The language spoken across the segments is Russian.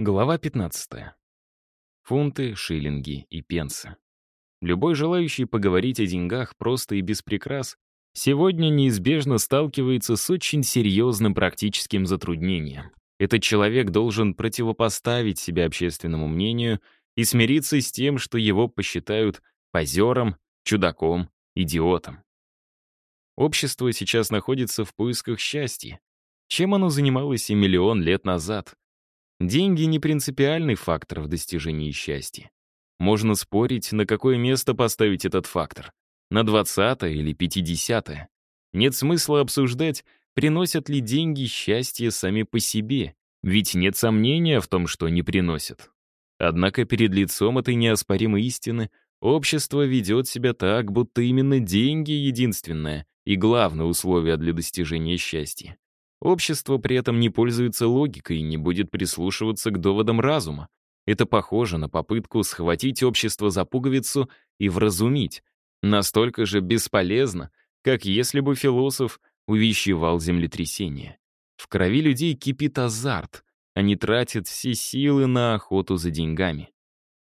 Глава 15. Фунты, шиллинги и пенсы. Любой желающий поговорить о деньгах просто и без прикрас сегодня неизбежно сталкивается с очень серьезным практическим затруднением. Этот человек должен противопоставить себя общественному мнению и смириться с тем, что его посчитают позером, чудаком, идиотом. Общество сейчас находится в поисках счастья. Чем оно занималось и миллион лет назад? Деньги — не принципиальный фактор в достижении счастья. Можно спорить, на какое место поставить этот фактор. На 20 или 50 -е. Нет смысла обсуждать, приносят ли деньги счастье сами по себе, ведь нет сомнения в том, что не приносят. Однако перед лицом этой неоспоримой истины общество ведет себя так, будто именно деньги — единственное и главное условие для достижения счастья. Общество при этом не пользуется логикой и не будет прислушиваться к доводам разума. Это похоже на попытку схватить общество за пуговицу и вразумить. Настолько же бесполезно, как если бы философ увещевал землетрясение. В крови людей кипит азарт. Они тратят все силы на охоту за деньгами.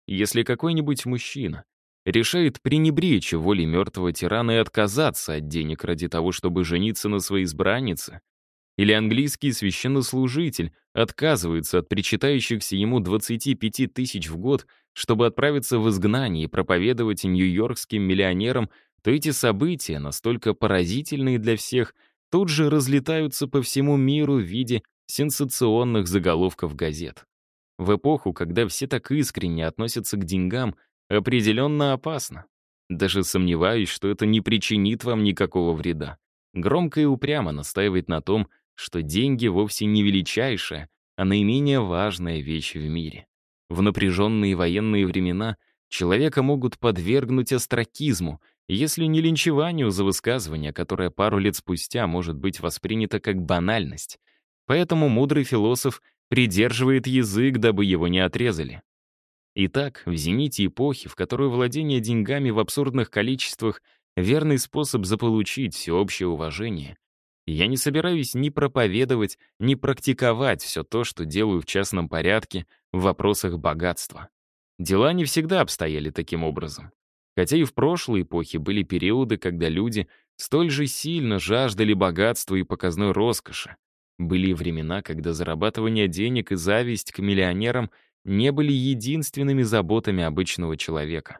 Если какой-нибудь мужчина решает пренебречь волей мертвого тирана и отказаться от денег ради того, чтобы жениться на своей избраннице, или английский священнослужитель отказывается от причитающихся ему 25 тысяч в год, чтобы отправиться в изгнание и проповедовать нью-йоркским миллионерам, то эти события, настолько поразительные для всех, тут же разлетаются по всему миру в виде сенсационных заголовков газет. В эпоху, когда все так искренне относятся к деньгам, определенно опасно. Даже сомневаюсь, что это не причинит вам никакого вреда. Громко и упрямо настаивать на том, что деньги вовсе не величайшая, а наименее важная вещь в мире. В напряженные военные времена человека могут подвергнуть астракизму, если не линчеванию за высказывание, которое пару лет спустя может быть воспринято как банальность. Поэтому мудрый философ придерживает язык, дабы его не отрезали. Итак, в зените эпохи, в которую владение деньгами в абсурдных количествах — верный способ заполучить всеобщее уважение, я не собираюсь ни проповедовать, ни практиковать все то, что делаю в частном порядке в вопросах богатства. Дела не всегда обстояли таким образом. Хотя и в прошлой эпохе были периоды, когда люди столь же сильно жаждали богатства и показной роскоши. Были времена, когда зарабатывание денег и зависть к миллионерам не были единственными заботами обычного человека.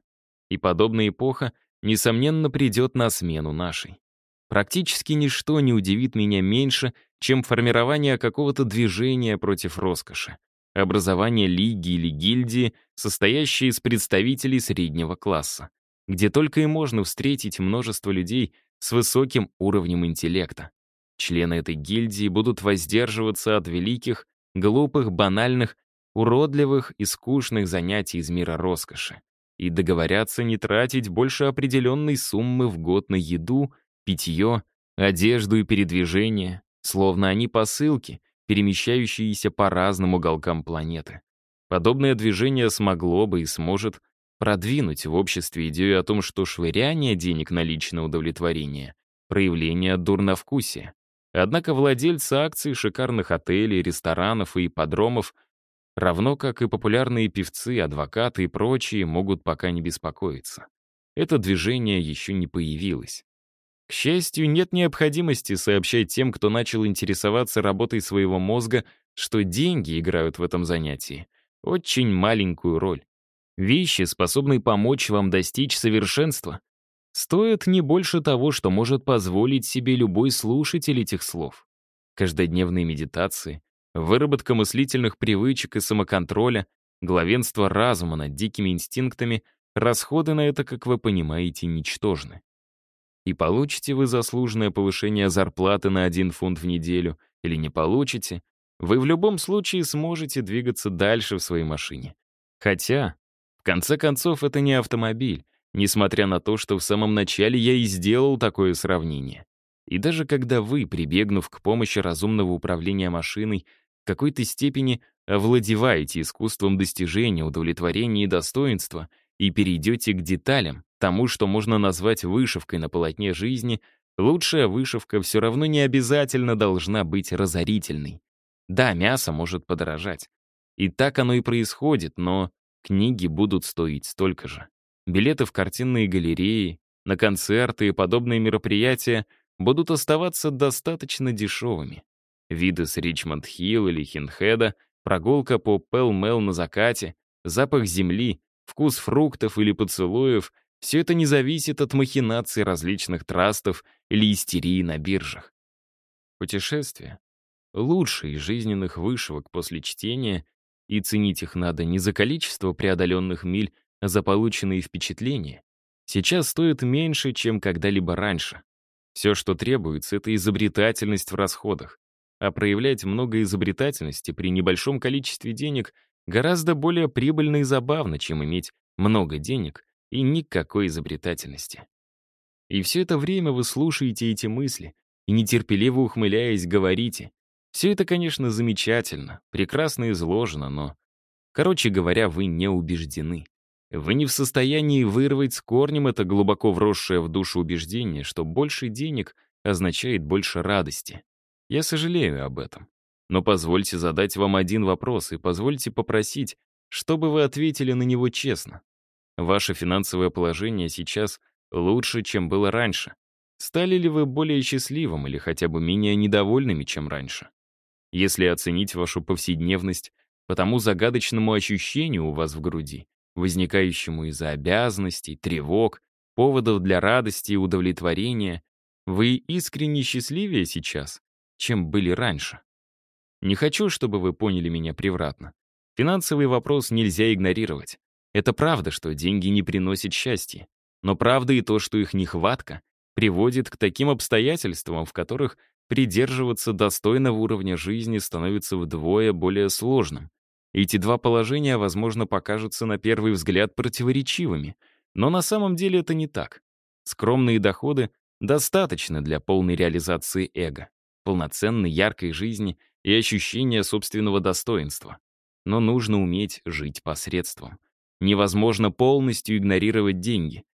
И подобная эпоха, несомненно, придет на смену нашей. Практически ничто не удивит меня меньше, чем формирование какого-то движения против роскоши. Образование лиги или гильдии, состоящей из представителей среднего класса, где только и можно встретить множество людей с высоким уровнем интеллекта. Члены этой гильдии будут воздерживаться от великих, глупых, банальных, уродливых и скучных занятий из мира роскоши и договорятся не тратить больше определенной суммы в год на еду — питье, одежду и передвижение, словно они посылки, перемещающиеся по разным уголкам планеты. Подобное движение смогло бы и сможет продвинуть в обществе идею о том, что швыряние денег на личное удовлетворение — проявление дурновкусия. Однако владельцы акций шикарных отелей, ресторанов и ипподромов, равно как и популярные певцы, адвокаты и прочие, могут пока не беспокоиться. Это движение еще не появилось. К счастью, нет необходимости сообщать тем, кто начал интересоваться работой своего мозга, что деньги играют в этом занятии очень маленькую роль. Вещи, способные помочь вам достичь совершенства, стоят не больше того, что может позволить себе любой слушатель этих слов. Каждодневные медитации, выработка мыслительных привычек и самоконтроля, главенство разума над дикими инстинктами, расходы на это, как вы понимаете, ничтожны. И получите вы заслуженное повышение зарплаты на один фунт в неделю или не получите, вы в любом случае сможете двигаться дальше в своей машине. Хотя, в конце концов, это не автомобиль, несмотря на то, что в самом начале я и сделал такое сравнение. И даже когда вы, прибегнув к помощи разумного управления машиной, в какой-то степени овладеваете искусством достижения удовлетворения и достоинства и перейдете к деталям, тому, что можно назвать вышивкой на полотне жизни, лучшая вышивка все равно не обязательно должна быть разорительной. Да, мясо может подорожать. И так оно и происходит, но книги будут стоить столько же. Билеты в картинные галереи, на концерты и подобные мероприятия будут оставаться достаточно дешевыми. Виды с Ричмонд-Хилл или Хинхеда, прогулка по Пэл-Мэл на закате, запах земли, вкус фруктов или поцелуев — все это не зависит от махинаций различных трастов или истерии на биржах. Путешествия — лучшие из жизненных вышивок после чтения, и ценить их надо не за количество преодоленных миль, а за полученные впечатления. Сейчас стоит меньше, чем когда-либо раньше. Все, что требуется, это изобретательность в расходах. А проявлять много изобретательности при небольшом количестве денег гораздо более прибыльно и забавно, чем иметь много денег и никакой изобретательности. И все это время вы слушаете эти мысли и, нетерпеливо ухмыляясь, говорите. Все это, конечно, замечательно, прекрасно изложено, но... Короче говоря, вы не убеждены. Вы не в состоянии вырвать с корнем это глубоко вросшее в душу убеждение, что больше денег означает больше радости. Я сожалею об этом. Но позвольте задать вам один вопрос и позвольте попросить, чтобы вы ответили на него честно. Ваше финансовое положение сейчас лучше, чем было раньше. Стали ли вы более счастливым или хотя бы менее недовольными, чем раньше? Если оценить вашу повседневность по тому загадочному ощущению у вас в груди, возникающему из-за обязанностей, тревог, поводов для радости и удовлетворения, вы искренне счастливее сейчас, чем были раньше. Не хочу, чтобы вы поняли меня превратно. Финансовый вопрос нельзя игнорировать. Это правда, что деньги не приносят счастья. Но правда и то, что их нехватка приводит к таким обстоятельствам, в которых придерживаться достойного уровня жизни становится вдвое более сложным. Эти два положения, возможно, покажутся на первый взгляд противоречивыми, но на самом деле это не так. Скромные доходы достаточно для полной реализации эго, полноценной яркой жизни и ощущения собственного достоинства. Но нужно уметь жить посредством. Невозможно полностью игнорировать деньги.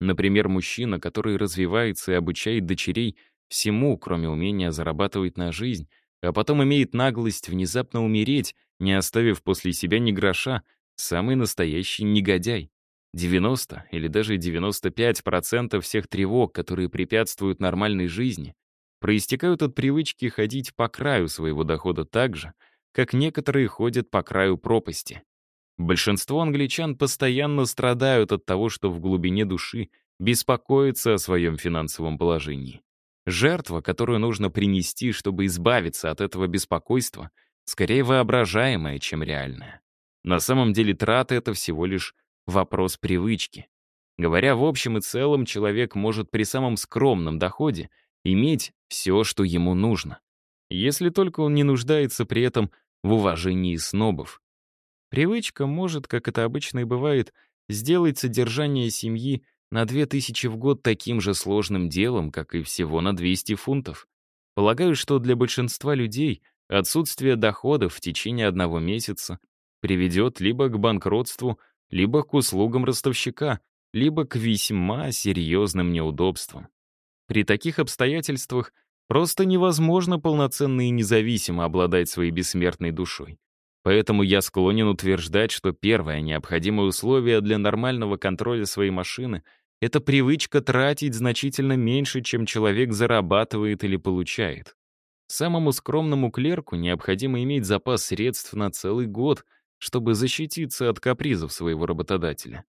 Например, мужчина, который развивается и обучает дочерей всему, кроме умения зарабатывать на жизнь, а потом имеет наглость внезапно умереть, не оставив после себя ни гроша, самый настоящий негодяй. 90 или даже 95% всех тревог, которые препятствуют нормальной жизни, проистекают от привычки ходить по краю своего дохода так же, как некоторые ходят по краю пропасти. Большинство англичан постоянно страдают от того, что в глубине души беспокоятся о своем финансовом положении. Жертва, которую нужно принести, чтобы избавиться от этого беспокойства, скорее воображаемая, чем реальная. На самом деле траты — это всего лишь вопрос привычки. Говоря в общем и целом, человек может при самом скромном доходе иметь все, что ему нужно. Если только он не нуждается при этом в уважении снобов. Привычка может, как это обычно и бывает, сделать содержание семьи на 2000 в год таким же сложным делом, как и всего на 200 фунтов. Полагаю, что для большинства людей отсутствие доходов в течение одного месяца приведет либо к банкротству, либо к услугам ростовщика, либо к весьма серьезным неудобствам. При таких обстоятельствах просто невозможно полноценно и независимо обладать своей бессмертной душой. Поэтому я склонен утверждать, что первое необходимое условие для нормального контроля своей машины — это привычка тратить значительно меньше, чем человек зарабатывает или получает. Самому скромному клерку необходимо иметь запас средств на целый год, чтобы защититься от капризов своего работодателя.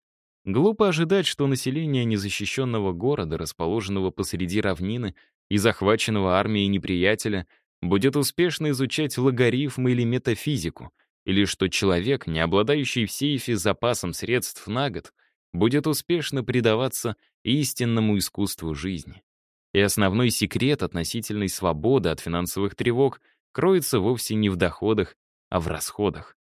Глупо ожидать, что население незащищенного города, расположенного посреди равнины и захваченного армией неприятеля, будет успешно изучать логарифмы или метафизику — или что человек, не обладающий в сейфе запасом средств на год, будет успешно предаваться истинному искусству жизни. И основной секрет относительной свободы от финансовых тревог кроется вовсе не в доходах, а в расходах.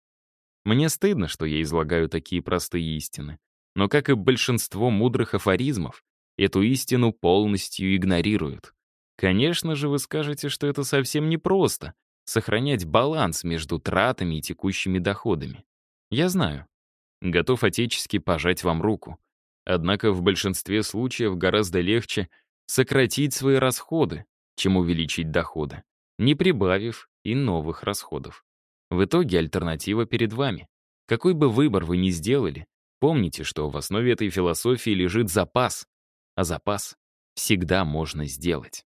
Мне стыдно, что я излагаю такие простые истины, но, как и большинство мудрых афоризмов, эту истину полностью игнорируют. Конечно же, вы скажете, что это совсем непросто, сохранять баланс между тратами и текущими доходами. Я знаю. Готов отечески пожать вам руку. Однако в большинстве случаев гораздо легче сократить свои расходы, чем увеличить доходы, не прибавив и новых расходов. В итоге альтернатива перед вами. Какой бы выбор вы ни сделали, помните, что в основе этой философии лежит запас, а запас всегда можно сделать.